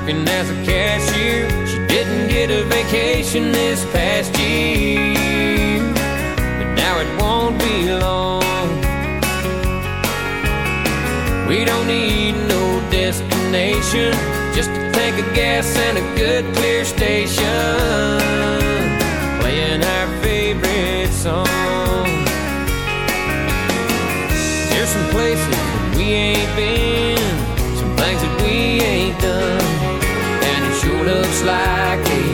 working as a cashier. She didn't get a vacation this past year, but now it won't be long. We don't need no destination, just a tank of gas and a good clear station, playing our favorite song. There's some places like a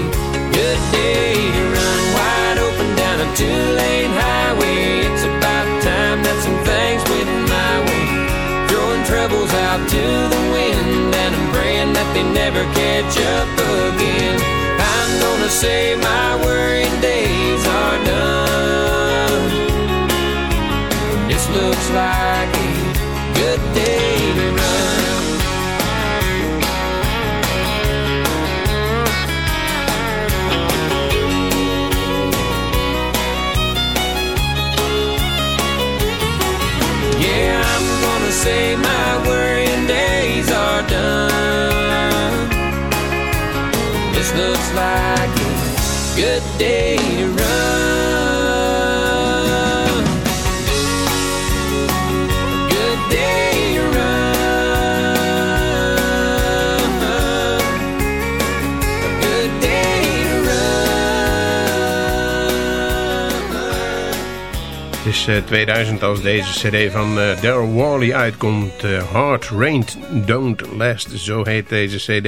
good day to run wide open down a two-lane highway. It's about time that some things went my way, throwing troubles out to the wind, and I'm praying that they never catch up again. I'm gonna say my worrying days are done. Good day run. Good day run. Good day run. Het is eh, 2000 als deze cd van eh, Daryl uitkomt. Eh, Hard Rained Don't Last, zo heet deze cd.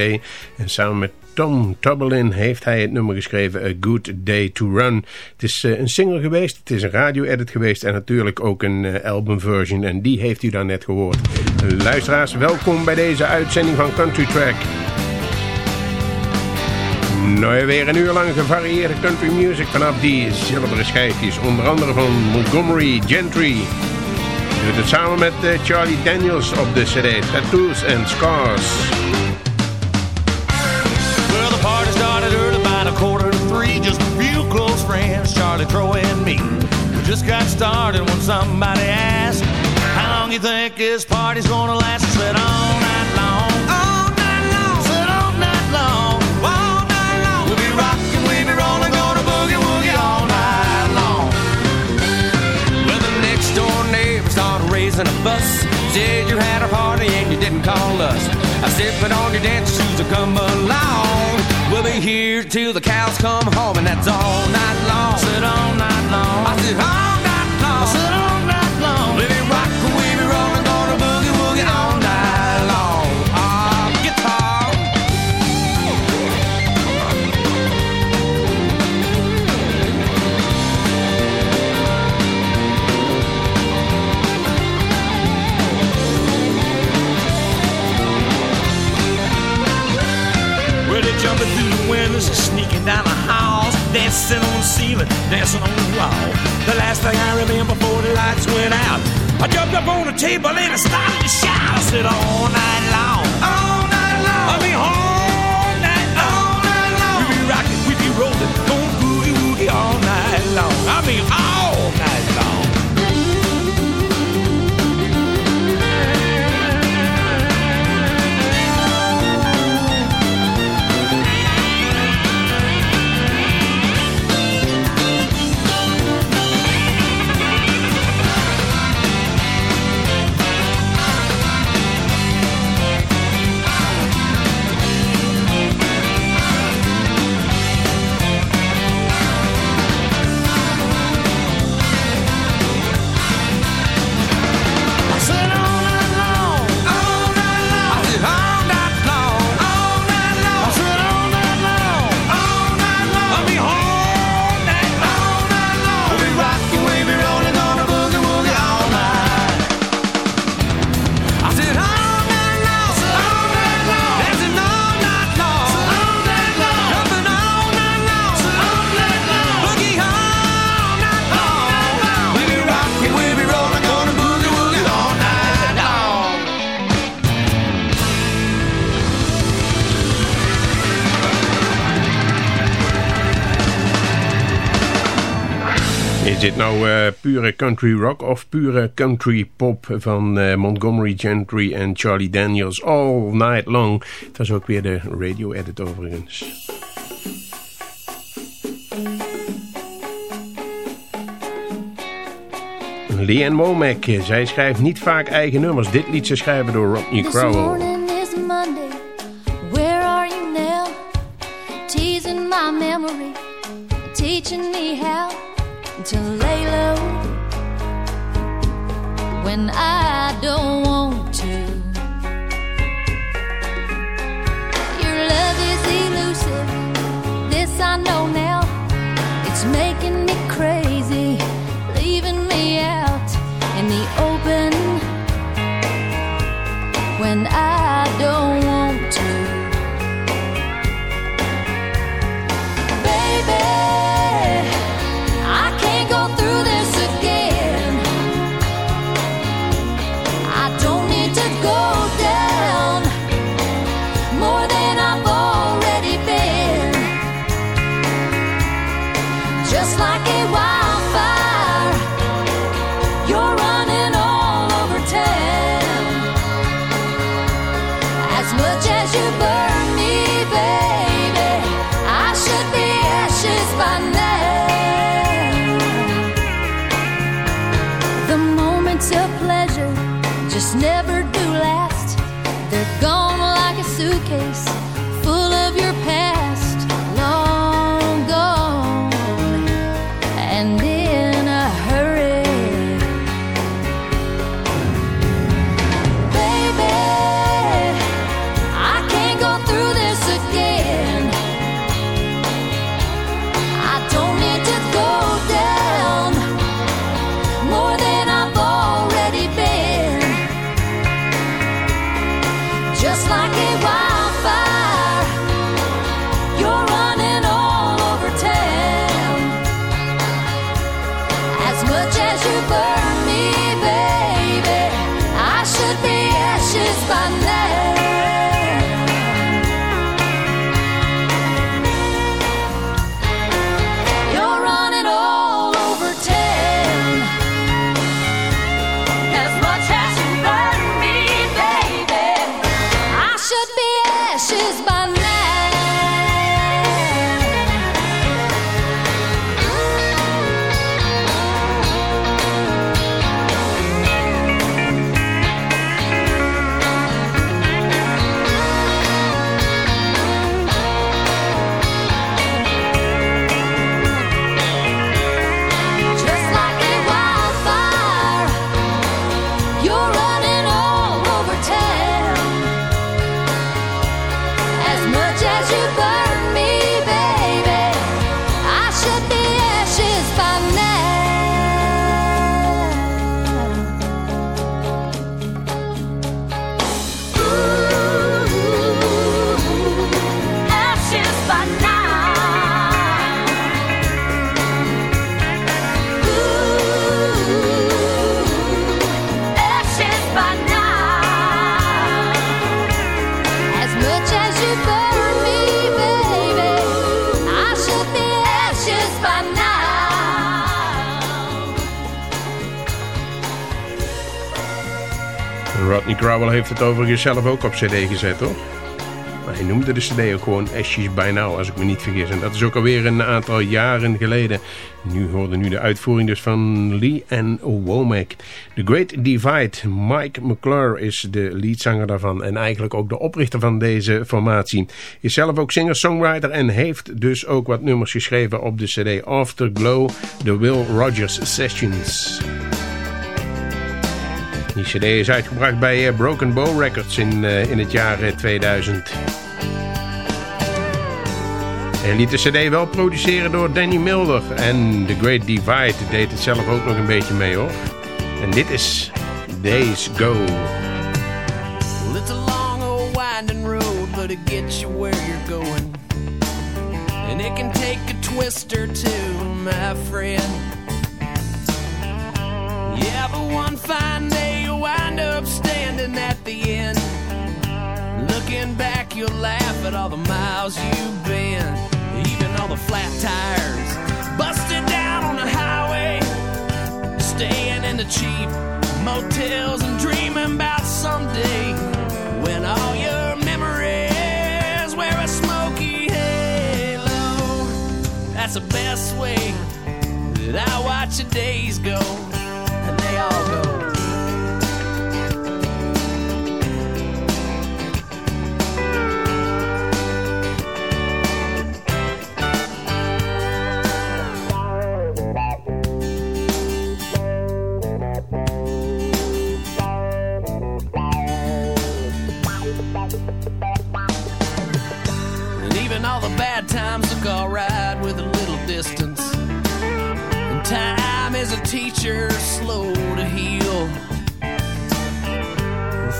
En samen met Tom Tubberlin heeft hij het nummer geschreven A Good Day to Run. Het is eh, een single geweest, het is een radio-edit geweest en natuurlijk ook een eh, albumversion. En die heeft u dan net gehoord. Luisteraars, welkom bij deze uitzending van Country Track. Nou, weer een uur lang gevarieerde country music vanaf die zilveren schijfjes. Onder andere van Montgomery Gentry. Doet het samen met eh, Charlie Daniels op de cd Tattoos and Scars. Well, the party started early, about a quarter to three. Just a few close friends, Charlie, Troy, and me. We just got started when somebody asked, How long you think this party's gonna last? I said, All night long. All night long. Said, All night long. All night long. We'll be rocking, we'll be rolling, gonna boogie woogie all night long. Well, the next door neighbor started raising a fuss. Said you had a party and you didn't call us. I said, put on your dance shoes and come along. Be here till the cows come home, and that's all night long. I all night long. I said, all night long. I said, all night long. The windows, sneaking down the halls, dancing on the ceiling, dancing on the wall. The last thing I remember before the lights went out, I jumped up on the table and I started to shout. I said, all night long, all night long. I mean, all night long, all night long. We be rocking, we be rolling, dit nou uh, pure country rock of pure country pop van uh, Montgomery Gentry en Charlie Daniels all night long? Dat is ook weer de radio edit overigens. Leanne Womack, zij schrijft niet vaak eigen nummers. Dit lied ze schrijven door Rodney Crowell. When I don't want to. Your love is elusive, this I know now. It's making me crazy, het overigens zelf ook op cd gezet, toch? Maar hij noemde de cd ook gewoon Ashes by Now, als ik me niet vergis. En dat is ook alweer een aantal jaren geleden. Nu hoorde nu de uitvoering dus van Lee en Womack. The Great Divide. Mike McClure is de leadzanger daarvan. En eigenlijk ook de oprichter van deze formatie. Is zelf ook singer-songwriter en heeft dus ook wat nummers geschreven op de cd Afterglow. The Will Rogers Sessions. Die cd is uitgebracht bij eh, Broken Bow Records in, uh, in het jaar 2000. Eh, Hij liet de cd wel produceren door Danny Milder. En The Great Divide deed het zelf ook nog een beetje mee hoor. En dit is Days Go. Well, it's a long old winding road, but it gets you where you're going. And it can take a twist or two, my friend. Yeah, but one fine day you'll wind up standing at the end. Looking back, you'll laugh at all the miles you've been, even all the flat tires busted down on the highway. Staying in the cheap motels and dreaming about someday when all your memories wear a smoky halo. That's the best way that I watch the days go, all go. Even all the bad times look alright with a little distance. Time is a teacher, slow to heal.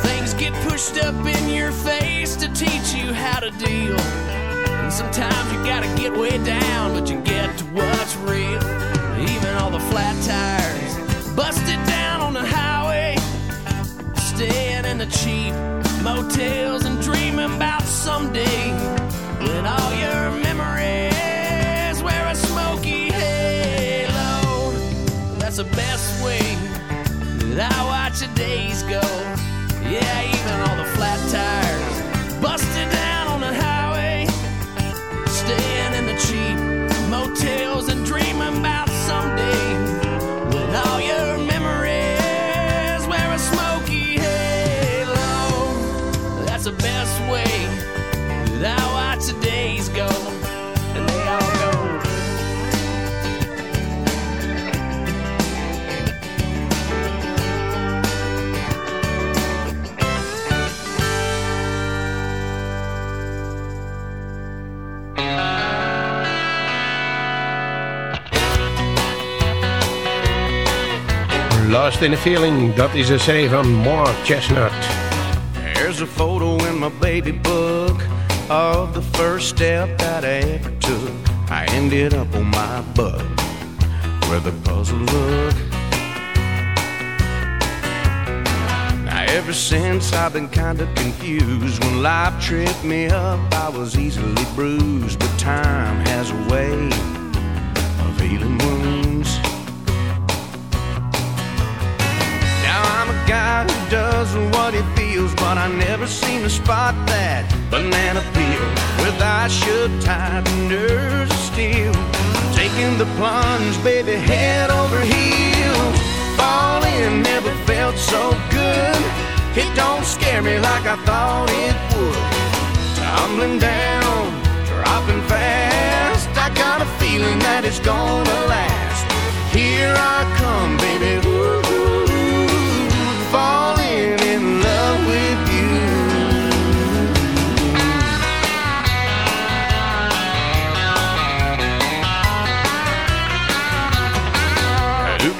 Things get pushed up in your face to teach you how to deal. And sometimes you gotta get way down, but you get to what's real. Even all the flat tires, busted down on the highway, staying in the cheap motels and dreaming about someday when all your I watch the days go. Yeah, Lost in a Feeling, dat is een C van Mark Chesnutt. There's a photo in my baby book of the first step that I ever took. I ended up on my butt where the puzzle look. Now, ever since I've been kind of confused. When life tripped me up, I was easily bruised. But time has a way does what he feels, but I never seem to spot that banana peel with shut tight and nerves steel. Taking the plunge, baby, head over heels. Falling never felt so good. It don't scare me like I thought it would. Tumbling down, dropping fast. I got a feeling that it's gonna last. Here I come, baby. Ooh,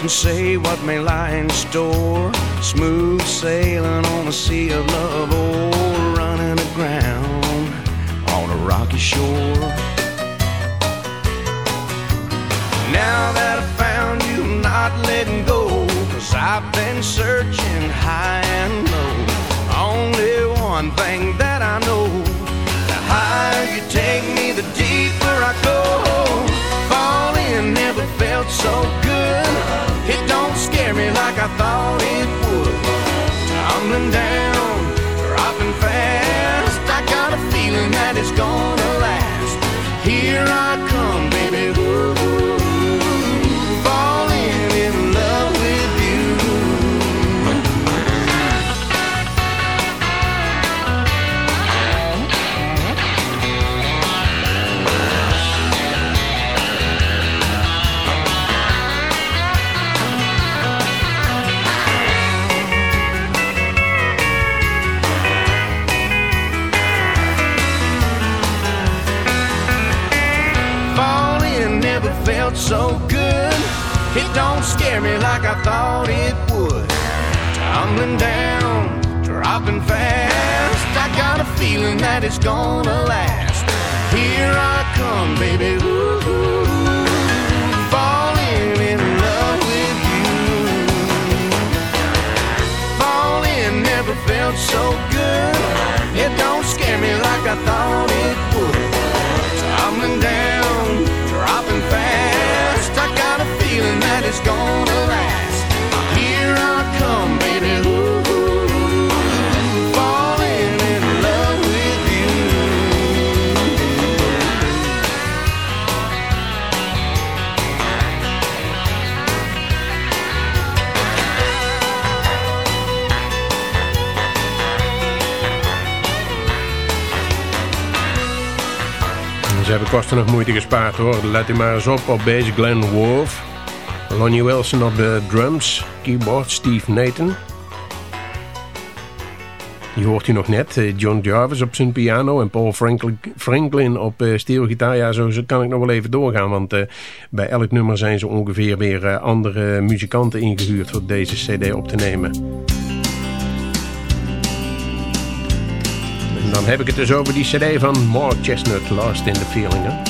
can say what may lie in store? Smooth sailing on a sea of love, or running aground on a rocky shore. Now that I found you, I'm not letting go. Cause I've been searching high and low. Only one thing that I know the higher you take me, the deeper I go. Falling never felt so scare me like I thought it would. Tumbling down, dropping fast. I got a feeling that it's gonna last. Here I come, don't scare me like I thought it would. Tumbling down, dropping fast. I got a feeling that it's gonna last. Here I come, baby. Ooh, falling in love with you. Falling never felt so good. It don't scare me like I thought it would. Tumbling down. I got a feeling that it's gonna last. Kosten nog moeite gespaard hoor. Let u maar eens op op bass Glenn Wolf. Lonnie Wilson op de drums. Keyboard Steve Nathan. Die hoort u nog net. Eh, John Jarvis op zijn piano en Paul Franklin, op uh, steelgitaar. Ja, zo kan ik nog wel even doorgaan. Want uh, bij elk nummer zijn ze ongeveer weer andere muzikanten ingehuurd... voor deze cd op te nemen. Dan heb ik het dus over die cd van Mark Chesnutt, Lost in the Feeling. Hè?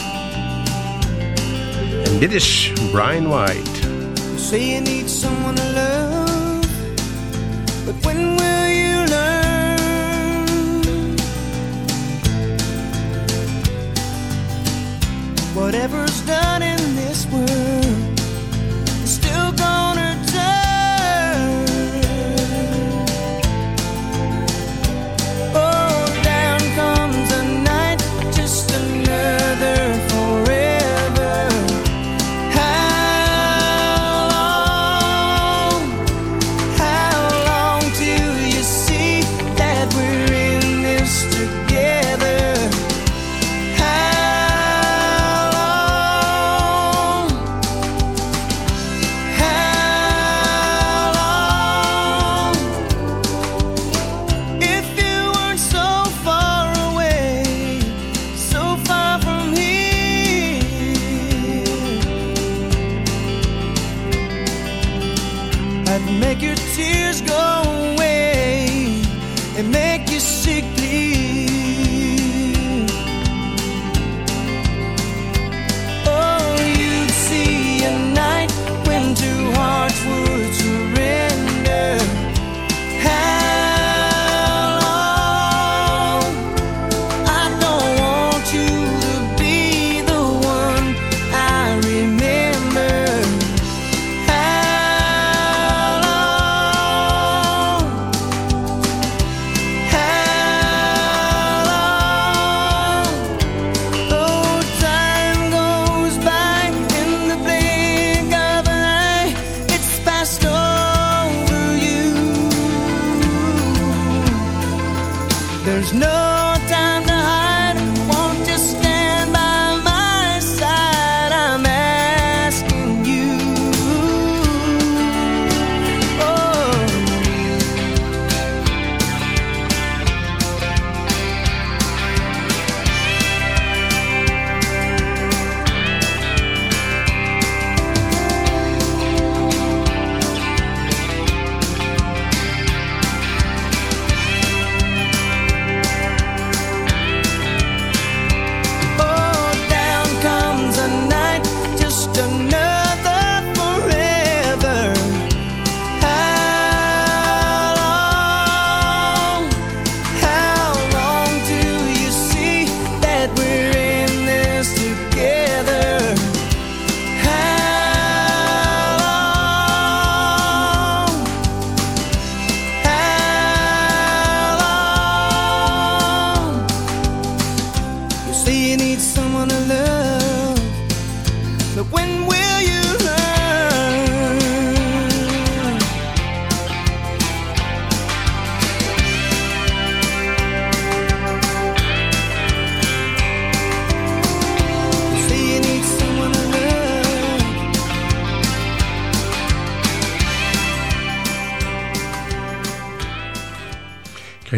En dit is Brian White. You say you need someone to love But when will you learn Whatever's done in this world make your tears go when will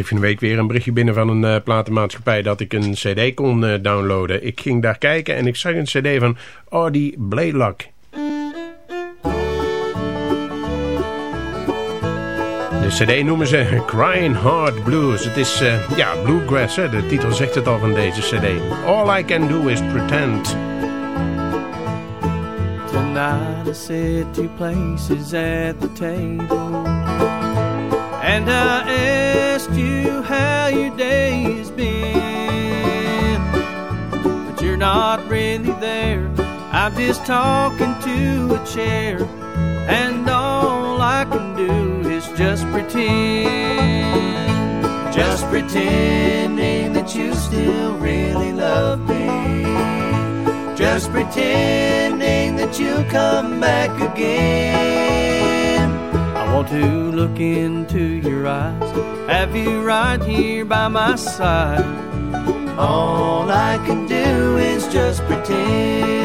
van de week weer een berichtje binnen van een eh, platenmaatschappij dat ik een cd kon eh, downloaden. Ik ging daar kijken en ik zag een cd van Audie Blaylock. De cd noemen ze Crying Heart Blues. Het is, eh, ja, bluegrass, hè? de titel zegt het al van deze cd. All I Can Do Is Pretend. Tonight I sit two places at the table And I asked you how your day has been. But you're not really there. I'm just talking to a chair. And all I can do is just pretend. Just pretending that you still really love me. Just pretending that you'll come back again. I want to look into your eyes, have you right here by my side. All I can do is just pretend.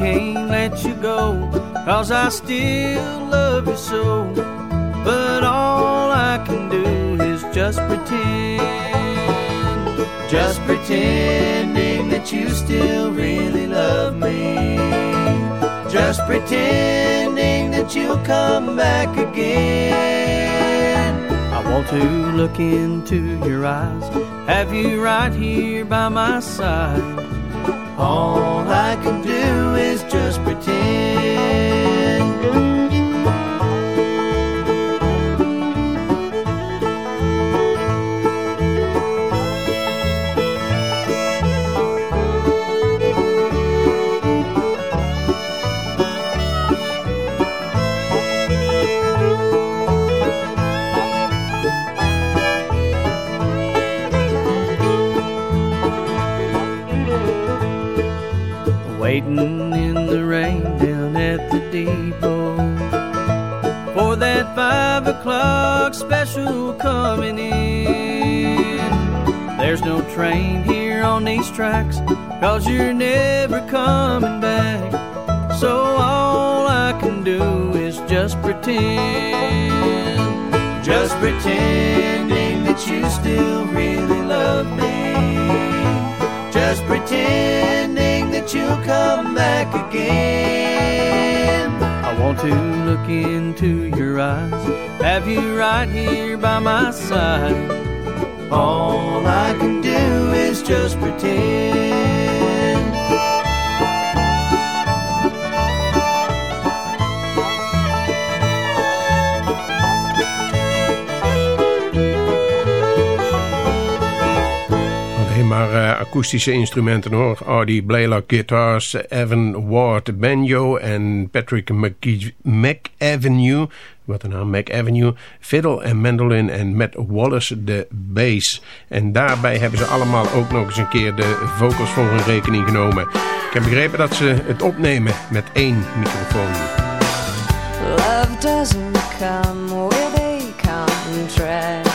Can't let you go, cause I still love you so. But all I can do is just pretend, just pretending that you still really love me. Just pretending that you'll come back again. I want to look into your eyes, have you right here by my side. All I can Waiting in the rain down at the depot for that five o'clock special coming in. There's no train here on these tracks, cause you're never coming back. So all I can do is just pretend, just pretending that you still really love me. That you'll come back again. I want to look into your eyes, have you right here by my side. All I can do is just pretend. Alleen maar eh, akoestische instrumenten hoor. Audie Blaylock guitars, Evan Ward banjo en Patrick McAvenue, wat een naam, McAvenue, fiddle en mandolin en Matt Wallace de bass. En daarbij hebben ze allemaal ook nog eens een keer de vocals voor hun rekening genomen. Ik heb begrepen dat ze het opnemen met één microfoon. Love doesn't come with a contract.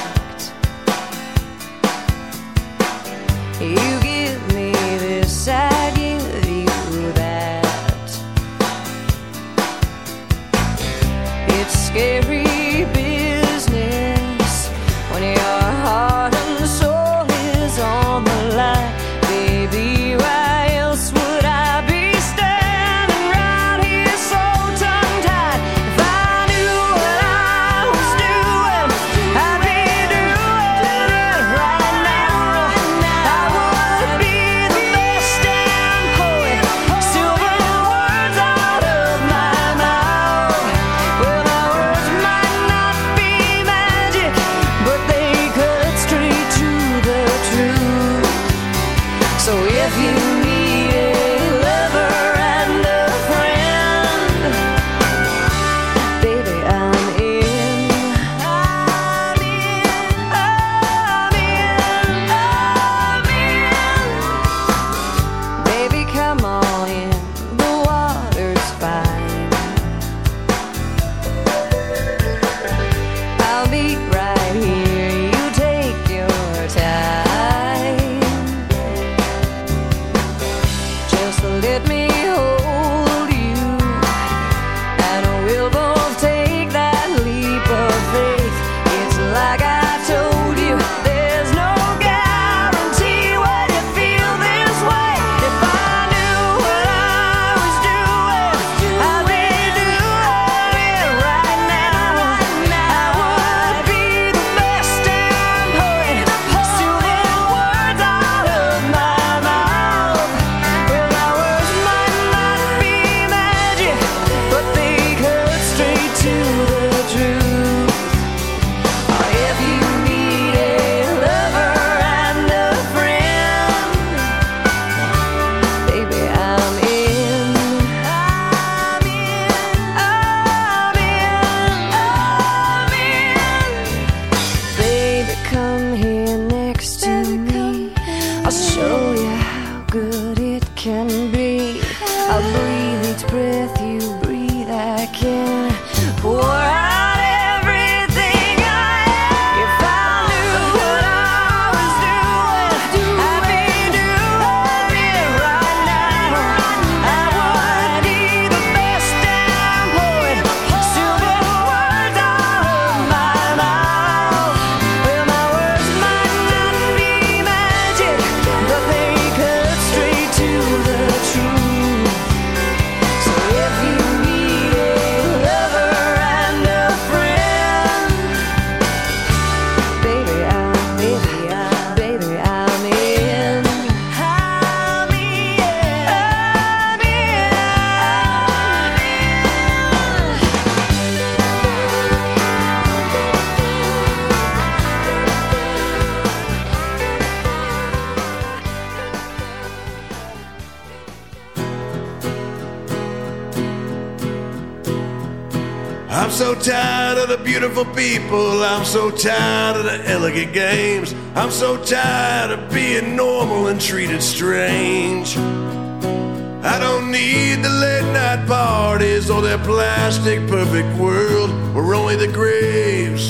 Beautiful people. I'm so tired of the elegant games. I'm so tired of being normal and treated strange. I don't need the late night parties or their plastic perfect world where only the graves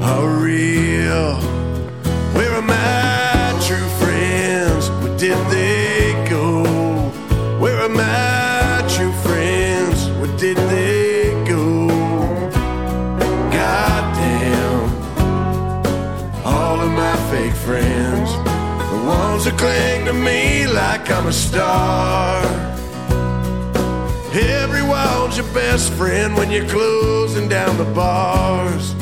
are real. Cling to me like I'm a star. Everyone's your best friend when you're closing down the bars.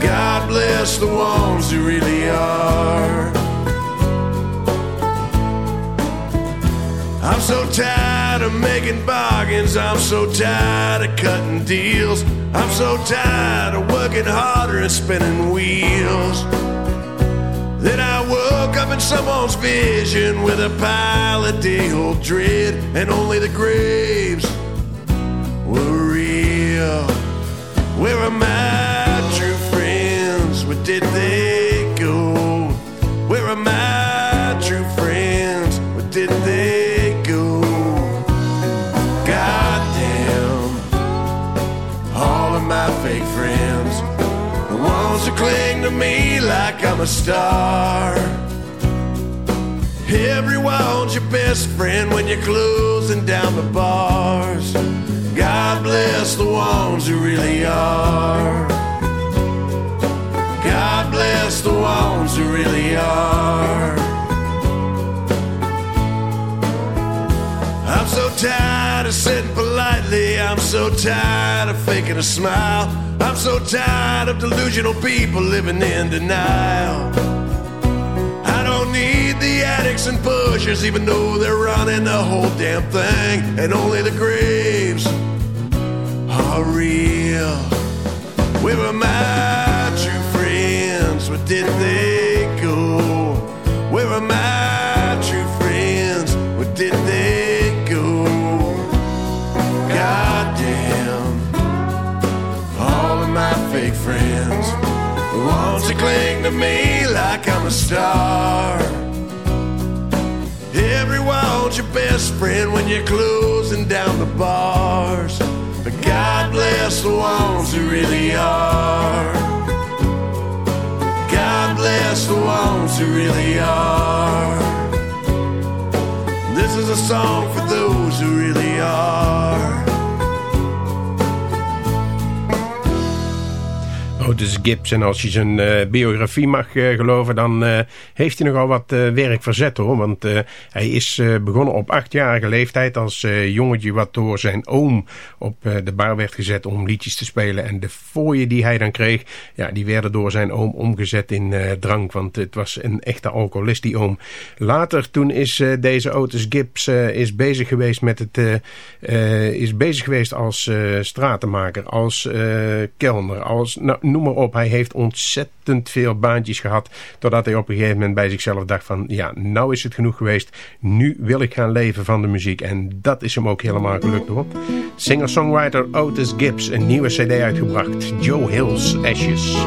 God bless the ones who really are. I'm so tired of making bargains. I'm so tired of cutting deals. I'm so tired of working harder and spinning wheels. In someone's vision with a pile of day old dread, and only the graves were real. Where are my true friends? Where did they go? Where are my true friends? Where did they go? Goddamn, all of my fake friends, the ones who cling to me like I'm a star. Everyone's your best friend when you're closing down the bars. God bless the ones who really are. God bless the ones who really are. I'm so tired of sitting politely. I'm so tired of faking a smile. I'm so tired of delusional people living in denial. Addicts and pushers, even though they're running the whole damn thing. And only the graves are real. Where are my true friends? Where did they go? Where are my true friends? Where did they go? Goddamn, all of my fake friends, ones who cling to me like I'm a star. Everyone's your best friend when you're closing down the bars. But God bless the ones who really are. God bless the ones who really are. This is a song for those who really are. Otis Gibbs. En als je zijn eh, biografie mag eh, geloven, dan eh, heeft hij nogal wat werk verzet hoor. Want hij is begonnen op achtjarige leeftijd als jongetje wat door zijn oom op de bar werd gezet om liedjes te spelen. En de fooien die hij dan kreeg, ja, die werden door zijn oom omgezet in drank. Want het was een echte alcoholist die oom. Later toen is deze Otis Gibbs is bezig geweest met het is bezig geweest als stratenmaker, als kelner, als nou, maar op. Hij heeft ontzettend veel baantjes gehad, totdat hij op een gegeven moment bij zichzelf dacht van, ja, nou is het genoeg geweest. Nu wil ik gaan leven van de muziek. En dat is hem ook helemaal gelukt hoor. Singer-songwriter Otis Gibbs, een nieuwe cd uitgebracht. Joe Hill's Ashes.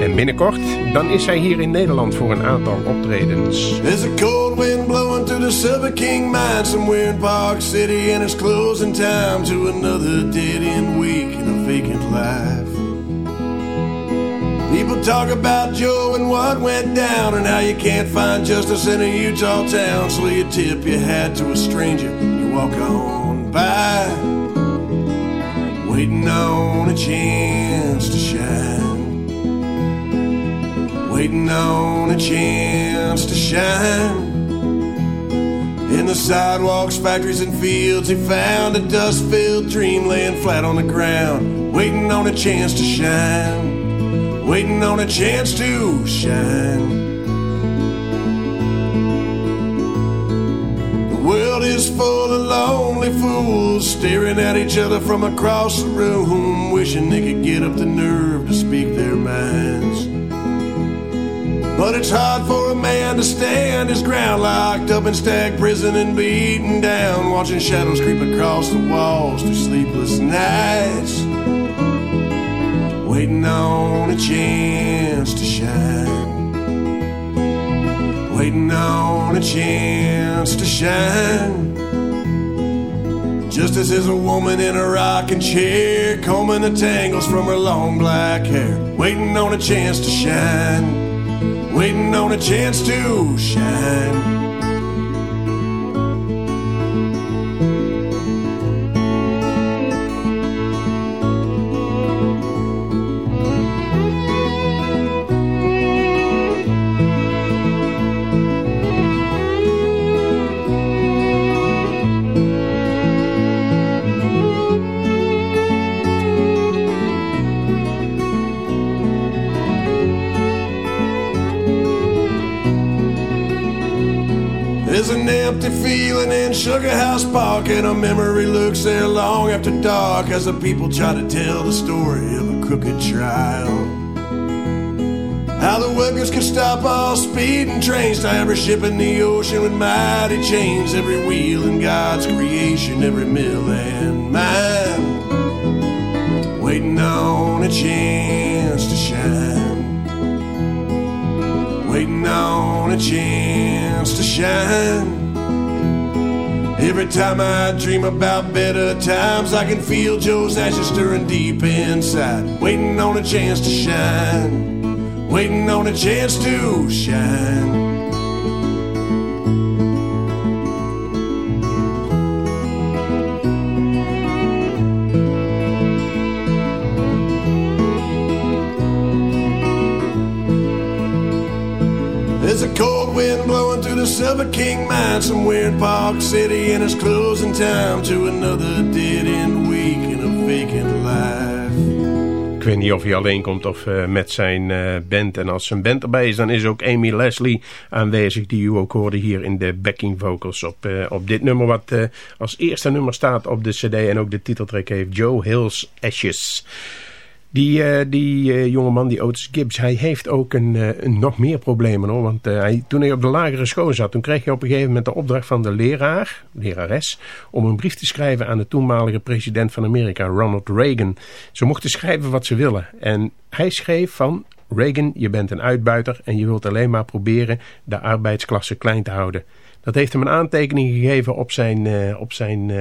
En binnenkort dan is hij hier in Nederland voor een aantal optredens. There's a cold wind blowing through the Silver King mine somewhere in Park City and it's closing time to another dead-end week in a vacant life. People talk about Joe and what went down and how you can't find justice in a Utah town. So you tip your hat to a stranger you walk on by waiting on a chance to shine. Waiting on a chance to shine. In the sidewalks, factories, and fields, he found a dust filled dream laying flat on the ground, waiting on a chance to shine, waiting on a chance to shine. The world is full of lonely fools staring at each other from across the room, wishing they could get up the nerve to speak their minds. But it's hard for a man to stand his ground locked up in stag prison and beaten down, watching shadows creep across the walls through sleepless nights. Waiting on a chance to shine. Waiting on a chance to shine. Just as there's a woman in a rocking chair, combing the tangles from her long black hair, waiting on a chance to shine waiting on a chance to shine. Feeling in Sugar House Park, and a memory looks there long after dark as the people try to tell the story of a crooked trial. How the workers could stop all speeding trains to every ship in the ocean with mighty chains, every wheel in God's creation, every mill and mine, waiting on a chance to shine waiting on a chance to shine. Every time I dream about better times, I can feel Joe's ashes stirring deep inside. Waiting on a chance to shine, waiting on a chance to shine. King mine somewhere in Park City, and it's closing time to another dead end week in a vacant life. Ik weet niet of hij alleen komt of uh, met zijn uh, band. En als zijn band erbij is, dan is ook Amy Leslie aanwezig. Die u ook hoorde hier in de backing vocals op, uh, op dit nummer. Wat als eerste nummer staat op de cd en ook de titeltrack heeft. Joe Hill's Ashes. Die, uh, die uh, jongeman, die Otis Gibbs, hij heeft ook een, een nog meer problemen hoor. Want hij, toen hij op de lagere school zat, toen kreeg hij op een gegeven moment de opdracht van de leraar, lerares, om een brief te schrijven aan de toenmalige president van Amerika, Ronald Reagan. Ze mochten schrijven wat ze willen. En hij schreef van, Reagan, je bent een uitbuiter en je wilt alleen maar proberen de arbeidsklasse klein te houden. Dat heeft hem een aantekening gegeven op zijn, op zijn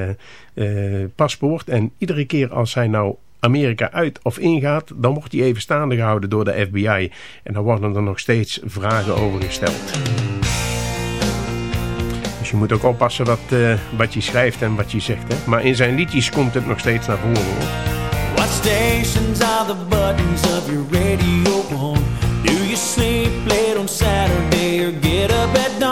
paspoort. En iedere keer als hij nou Amerika uit of ingaat, dan wordt hij even staande gehouden door de FBI. En dan worden er nog steeds vragen over gesteld. Dus je moet ook oppassen wat, uh, wat je schrijft en wat je zegt. Hè? Maar in zijn liedjes komt het nog steeds naar voren. Hoor. What stations are the of your radio? Do you sleep late on Saturday or get up at?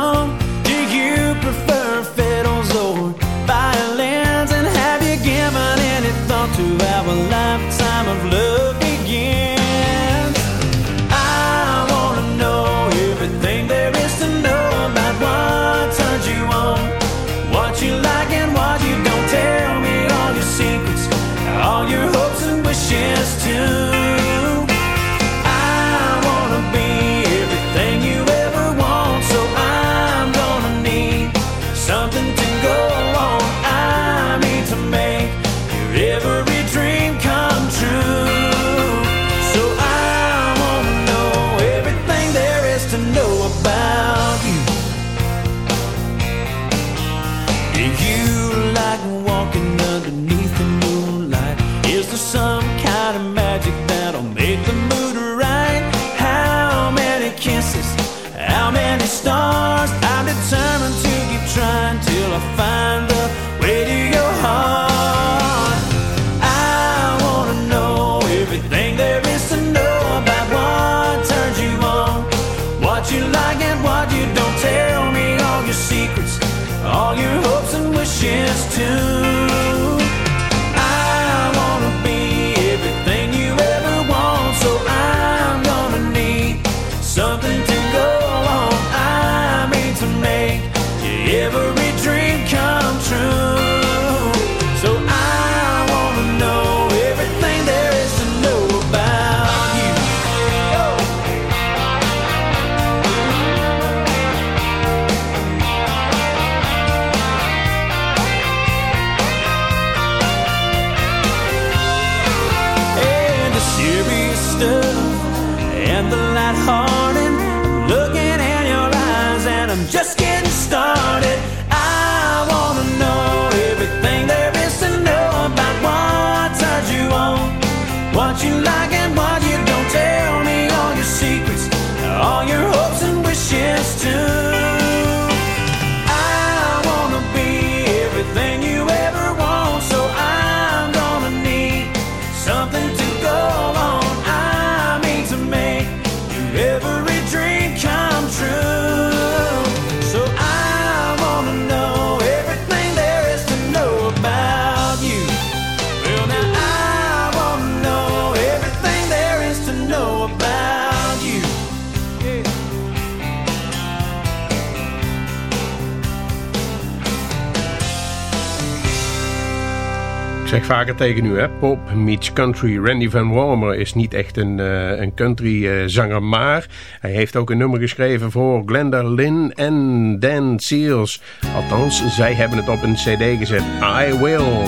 zeg vaker tegen u, hè? pop meets country. Randy Van Warmer is niet echt een, uh, een country eh, zanger, maar hij heeft ook een nummer geschreven voor Glenda Lynn en Dan Seals. Althans, zij hebben het op een cd gezet. I Will.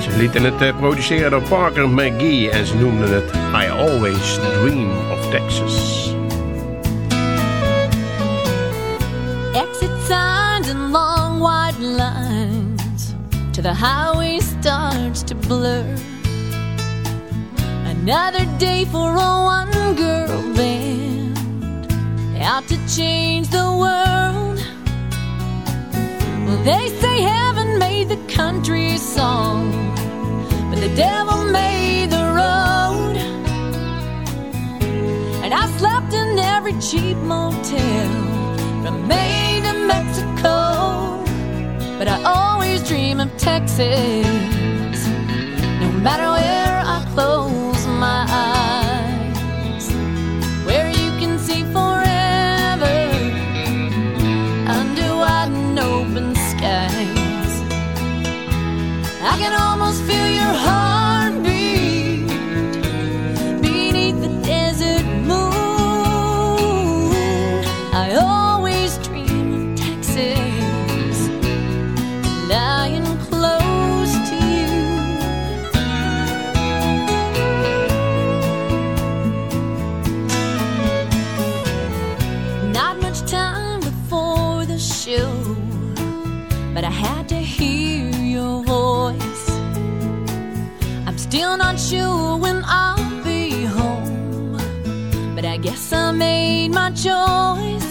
Ze lieten het eh, produceren door Parker McGee en ze noemden het I Always Dream of Texas. to the highway starts to blur. Another day for a one girl band out to change the world. Well, they say heaven made the country song, but the devil made the road. And I slept in every cheap motel from Maine to Mexico but I always dream of Texas. No matter where I close. my choice.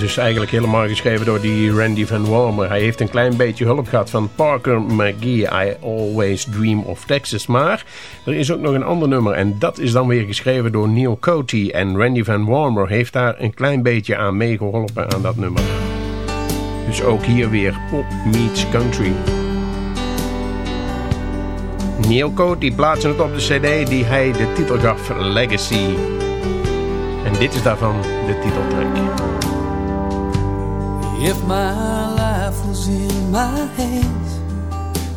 Is dus eigenlijk helemaal geschreven door die Randy Van Warmer. Hij heeft een klein beetje hulp gehad van Parker McGee, I Always Dream of Texas. Maar er is ook nog een ander nummer en dat is dan weer geschreven door Neil Coty. En Randy Van Warmer heeft daar een klein beetje aan meegeholpen aan dat nummer. Dus ook hier weer pop meets country. Neil Coty plaatste het op de cd die hij de titel gaf Legacy. En dit is daarvan de titeltrack. If my life was in my hands,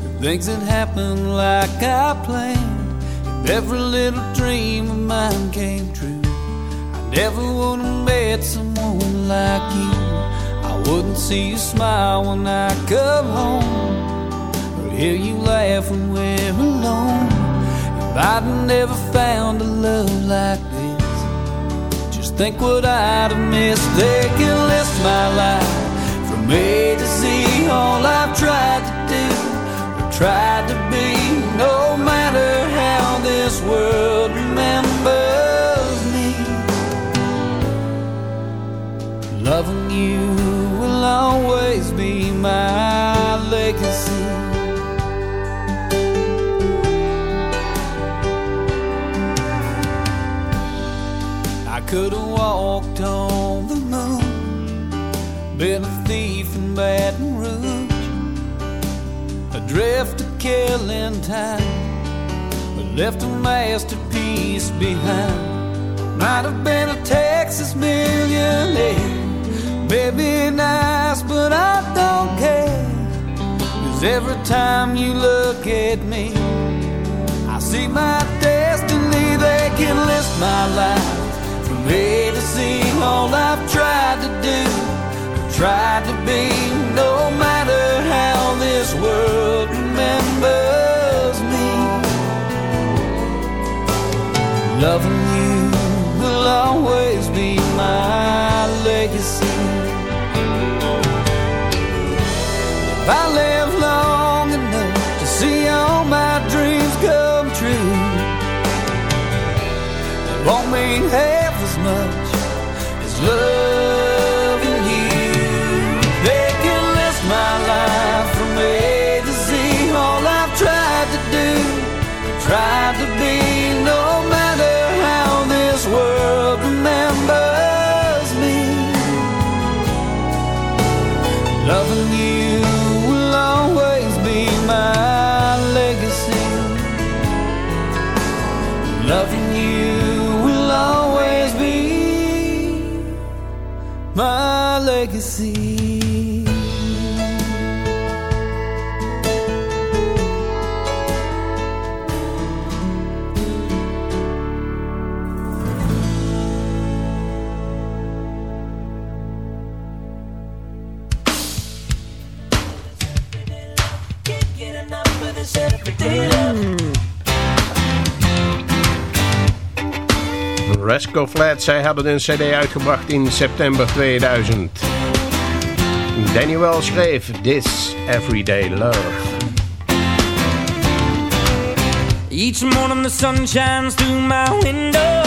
if things had happened like I planned, if every little dream of mine came true, I never would have met someone like you. I wouldn't see you smile when I come home, or hear you laugh when we're alone. If I'd never found a love like this, just think what I'd have missed. They can list my life A to Z. All I've tried to do, tried to be, no matter how this world remembers me. Loving you will always be my legacy. I could have walked on the moon, been a thief in Baton Rouge, adrift to killing time, but left a masterpiece behind. Might have been a Texas millionaire, maybe nice, but I don't care. Cause every time you look at me, I see my destiny. They can list my life from A to Z. All I've tried to do, tried to be, no matter how this world remembers me. Loving you will always be my legacy. If I live long enough to see all my dreams come true, it won't mean half as much as loving legacy. Rascal Flatts, zij hadden een cd uitgebracht in september 2000. Danny Wells schreef This Everyday Love. Each morning the sun shines through my window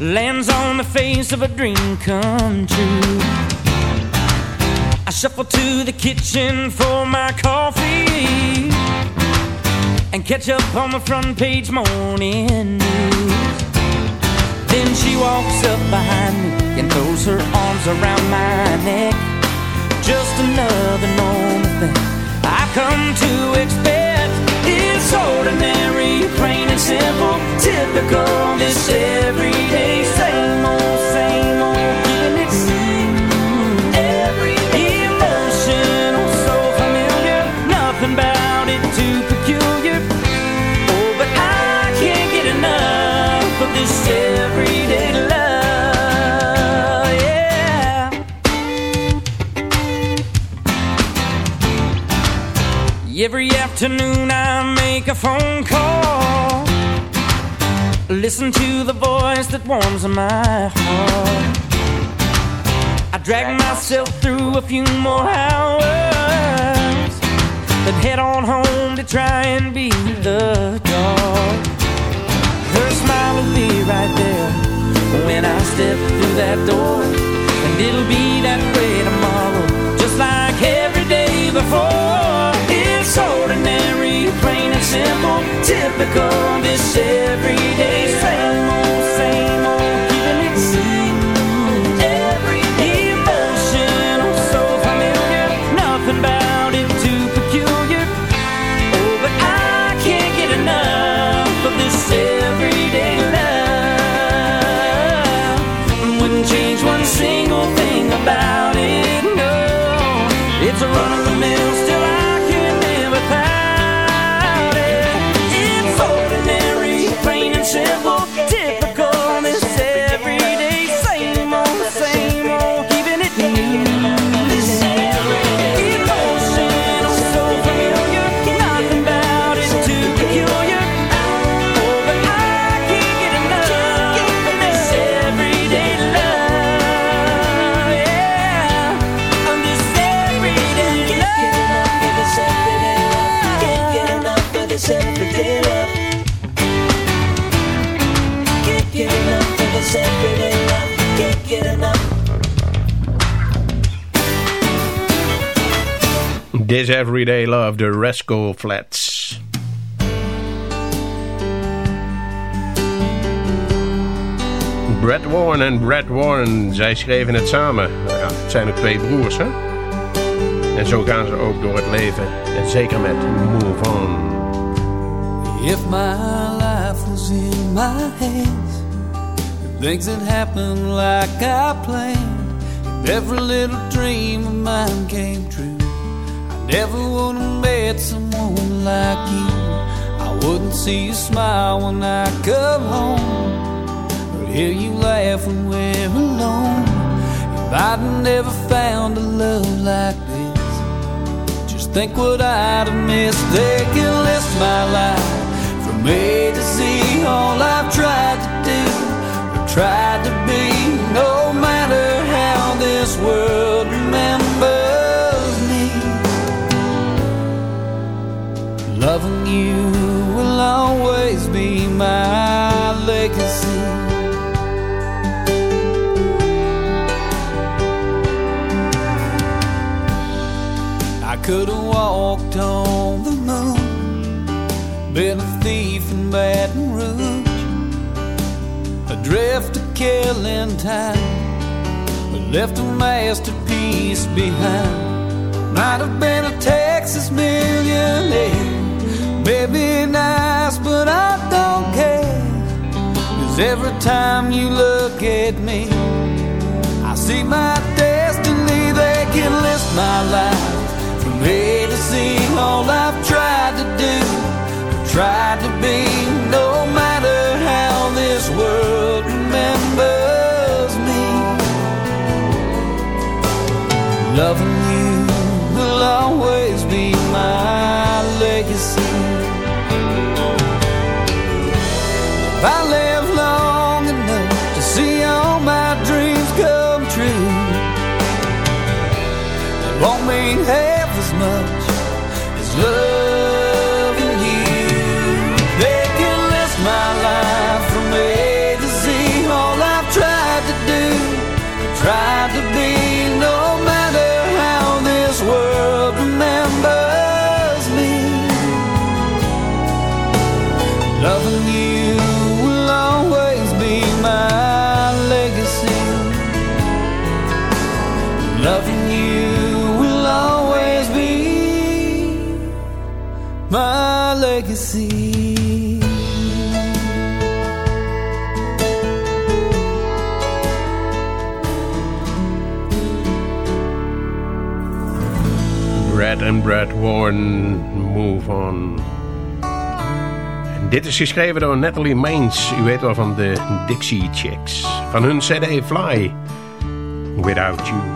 Lands on the face of a dream come true. I shuffle to the kitchen for my coffee And catch up on the front page morning news. Then she walks up behind me And throws her arms around my neck. Just another normal thing I come to expect. It's ordinary, plain and simple Typical, this everyday Same old, Every afternoon I make a phone call Listen to the voice that warms my heart I drag myself through a few more hours Then head on home to try and be the dog Her smile will be right there when I step through that door. And it'll be that simple, typical, this everyday, This Everyday Love, de Rascal Flats. Brad Warren en Brad Warren, zij schreven het samen. Ja, het zijn ook twee broers, hè? En zo gaan ze ook door het leven. En zeker met Move On. If my life was in my hands, things like I planned, every little dream of mine came never would have met someone like you. I wouldn't see you smile when I come home, or hear you laugh when we're alone. If I'd never found a love like this, just think what I'd have missed. They can list my life from A to Z. All I've tried to do, or tried to be, no matter how this world could have walked on the moon, been a thief in Baton Rouge, adrift to killing time, but left a masterpiece behind. Might have been a Texas millionaire, maybe nice, but I don't care. Cause every time you look at me, I see my destiny, they can list my life from A to Z. All I've tried to do, tried to be, no matter how this world remembers me. Loving you will always be my legacy. If I live long enough to see all my dreams come true, won't mean Loving you will always be my legacy. Loving you will always be my legacy. En Brad Warren, Move On. Dit is geschreven door Natalie Maines. U weet wel van de Dixie Chicks. Van hun CD Fly. Without You.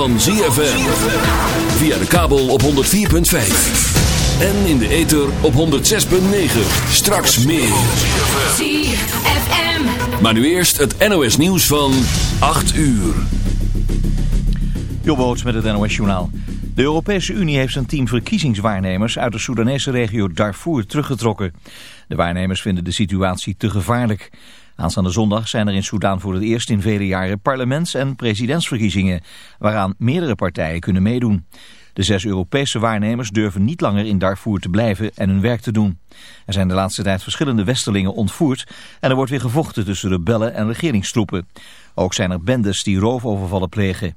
Van ZFM. Via de kabel op 104.5. En in de ether op 106.9. Straks meer. ZFM. Maar nu eerst het NOS nieuws van 8 uur. Jobboots met het NOS journaal. De Europese Unie heeft zijn team verkiezingswaarnemers uit de Soedanese regio Darfur teruggetrokken. De waarnemers vinden de situatie te gevaarlijk. Aanstaande zondag zijn er in Soedan voor het eerst in vele jaren parlements- en presidentsverkiezingen, waaraan meerdere partijen kunnen meedoen. De zes Europese waarnemers durven niet langer in Darfur te blijven en hun werk te doen. Er zijn de laatste tijd verschillende westerlingen ontvoerd en er wordt weer gevochten tussen rebellen en regeringstroepen. Ook zijn er bendes die roofovervallen plegen.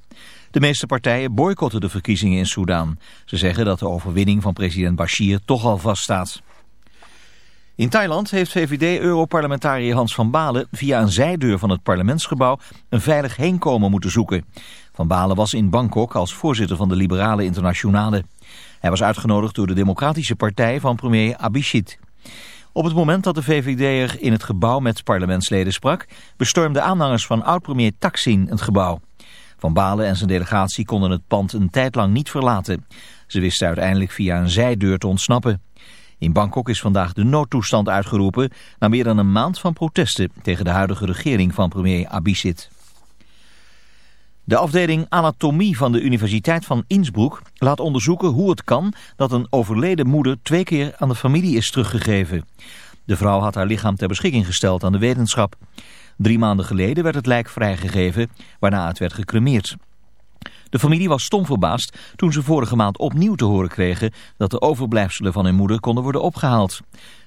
De meeste partijen boycotten de verkiezingen in Soedan. Ze zeggen dat de overwinning van president Bashir toch al vaststaat. In Thailand heeft VVD-europarlementariër Hans van Balen via een zijdeur van het parlementsgebouw een veilig heenkomen moeten zoeken. Van Balen was in Bangkok als voorzitter van de Liberale Internationale. Hij was uitgenodigd door de Democratische Partij van premier Abhisit. Op het moment dat de VVD'er in het gebouw met parlementsleden sprak, bestormden aanhangers van oud-premier Taksin het gebouw. Van Balen en zijn delegatie konden het pand een tijd lang niet verlaten. Ze wisten uiteindelijk via een zijdeur te ontsnappen. In Bangkok is vandaag de noodtoestand uitgeroepen na meer dan een maand van protesten tegen de huidige regering van premier Abhisit. De afdeling anatomie van de Universiteit van Innsbruck laat onderzoeken hoe het kan dat een overleden moeder twee keer aan de familie is teruggegeven. De vrouw had haar lichaam ter beschikking gesteld aan de wetenschap. Drie maanden geleden werd het lijk vrijgegeven, waarna het werd gecremeerd. De familie was stom verbaasd toen ze vorige maand opnieuw te horen kregen dat de overblijfselen van hun moeder konden worden opgehaald.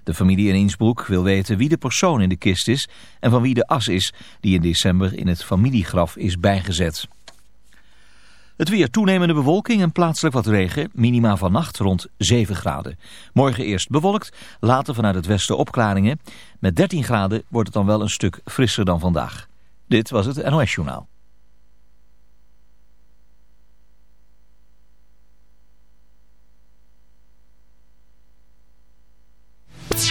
De familie in Innsbruck wil weten wie de persoon in de kist is en van wie de as is die in december in het familiegraf is bijgezet. Het weer toenemende bewolking en plaatselijk wat regen, minima vannacht rond 7 graden. Morgen eerst bewolkt, later vanuit het westen opklaringen. Met 13 graden wordt het dan wel een stuk frisser dan vandaag. Dit was het NOS Journaal.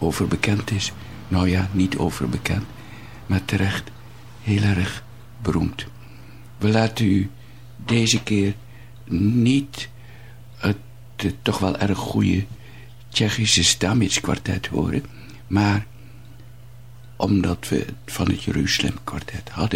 overbekend is. Nou ja, niet overbekend, maar terecht heel erg beroemd. We laten u deze keer niet het, toch wel erg goede Tsjechische Stamitz kwartet horen, maar omdat we het van het Jeruzalem kwartet hadden,